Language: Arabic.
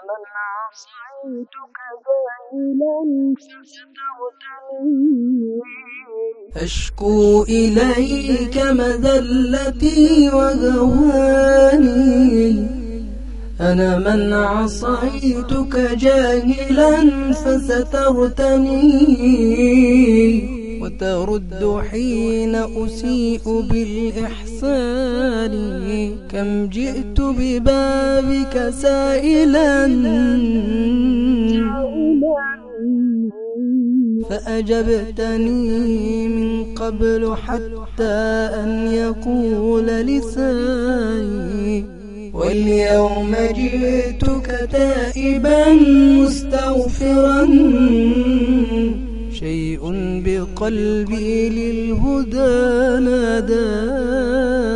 إليك عصيتك أشكو إليك مذلتي وهواني أنا من عصيتك جاهلا فسترتني وترد حين أسيء بالإحسان. كم جئت ببابك سائلا فأجبتني من قبل حتى أن يقول لساني واليوم جئتك تائبا مستغفرا. بقلبي للهدى ناداني.